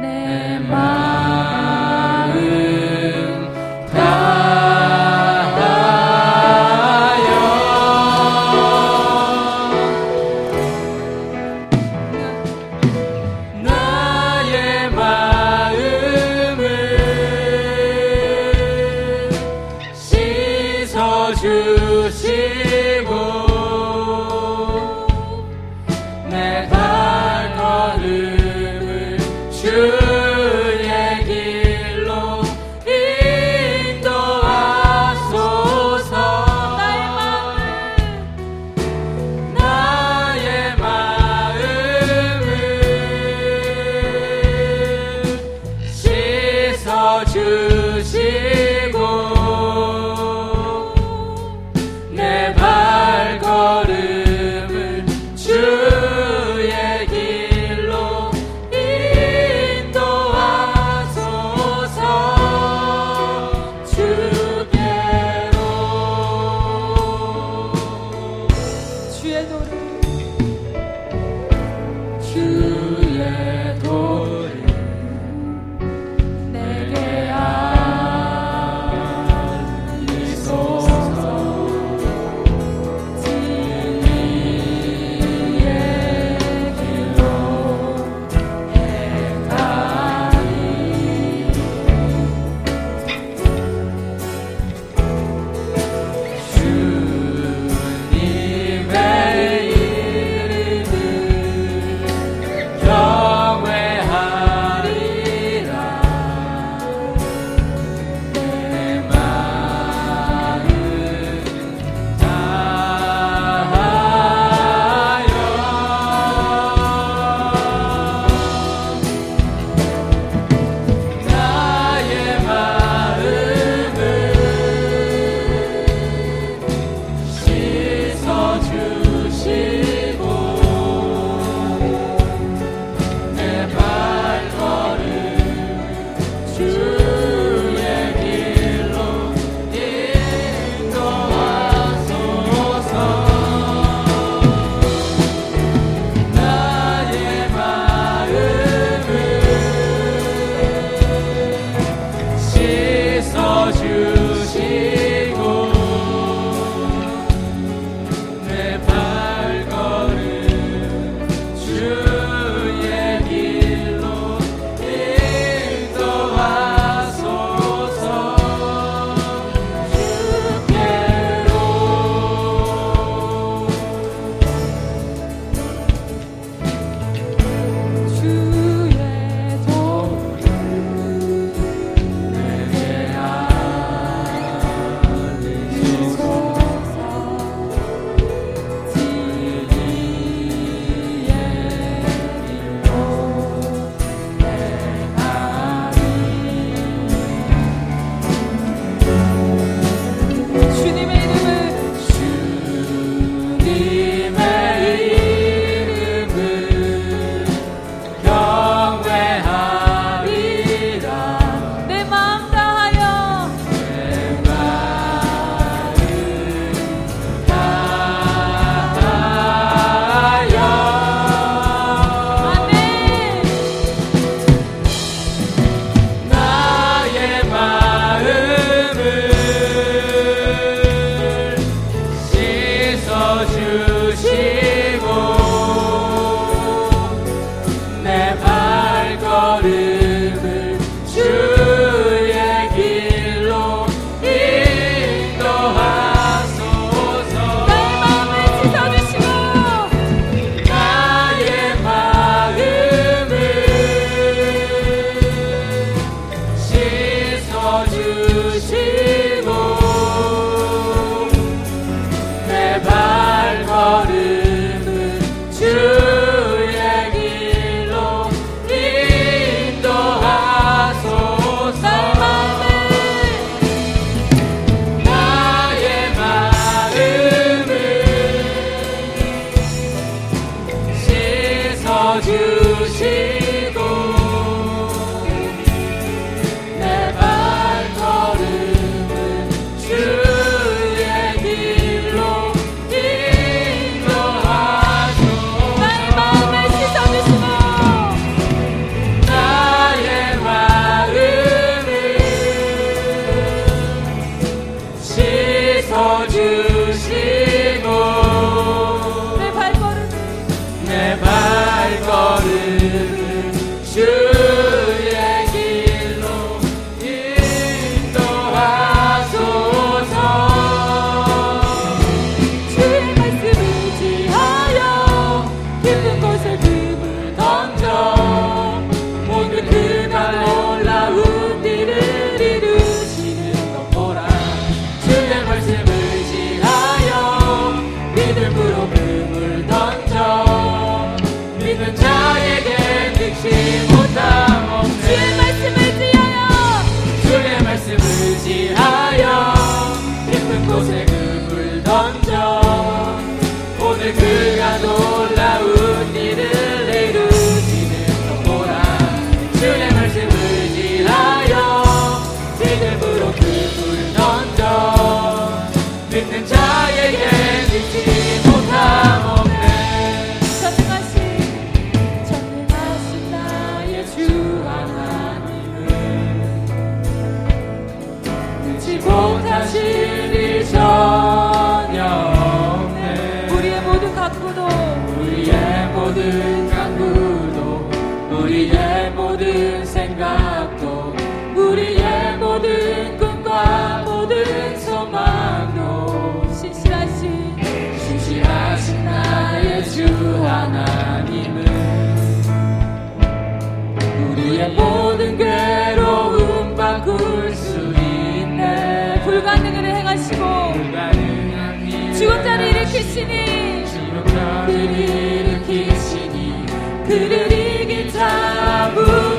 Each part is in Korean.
주 주의 말씀을 지하여 깊은 곳에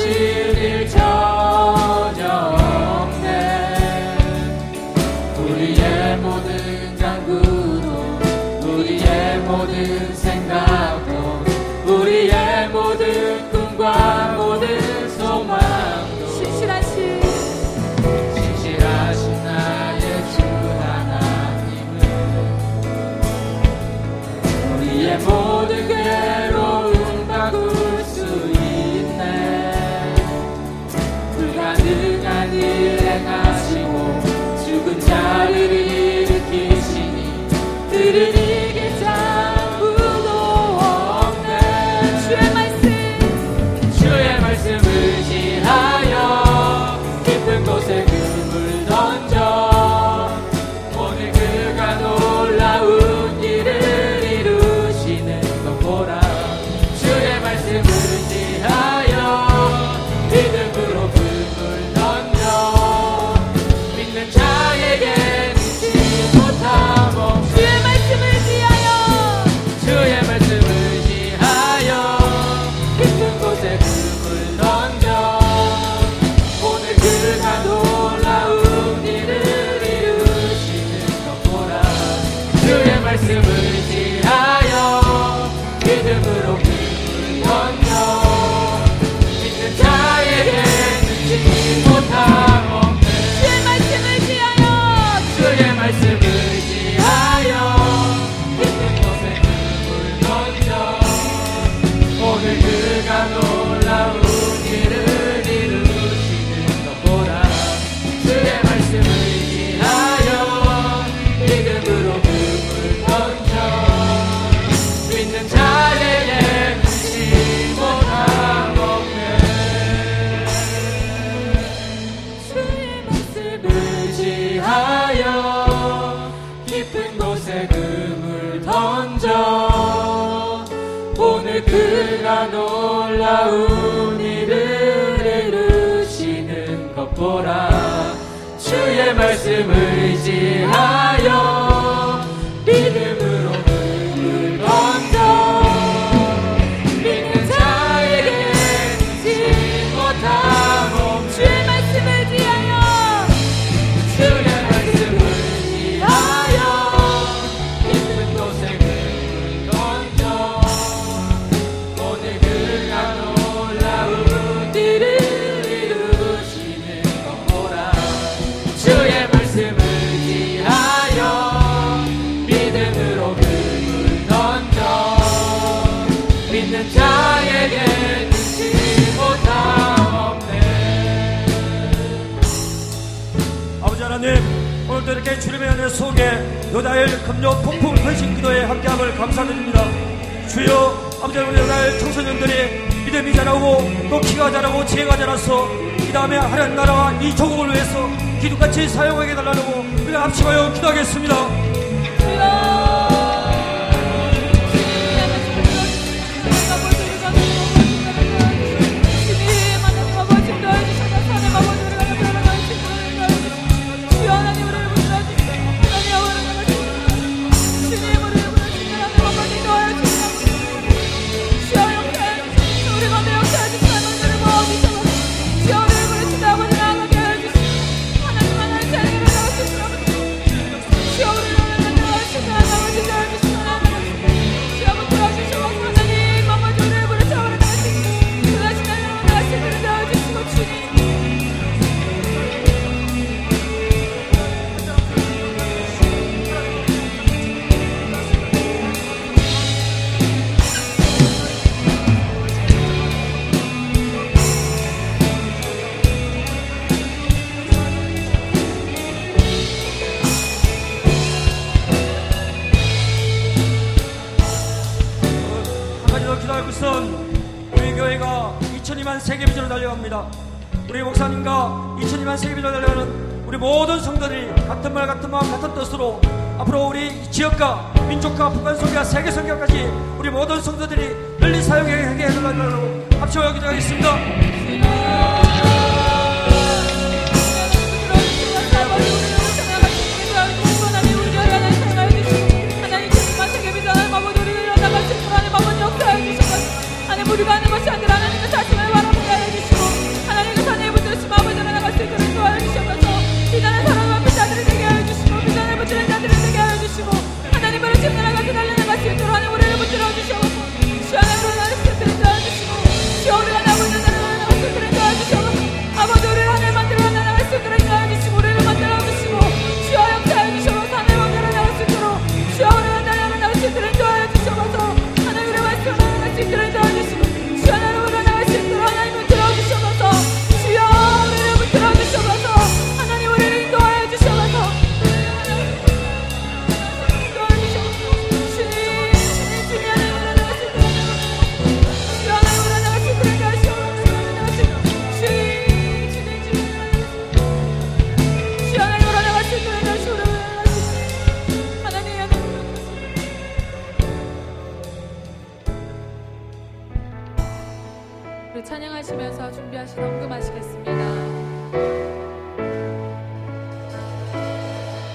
是绿洲。 놀라운 일을 이루시는 것 보라 주의 말씀 의지하여 2000년만 세계 비전을 달려갑니다. 우리 목사님과 2000년만 세계 비전을 달려가는 우리 모든 성도들이 같은 말 같은 마음 같은 뜻으로 앞으로 우리 지역과 민족과 북한 성교와 세계 성교까지 우리 모든 성도들이 널리 사용하게 해달라고 합심하기도 하겠습니다.